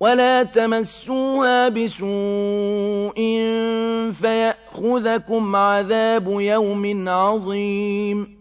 ولا تمسوها بسوء فيأخذكم عذاب يوم عظيم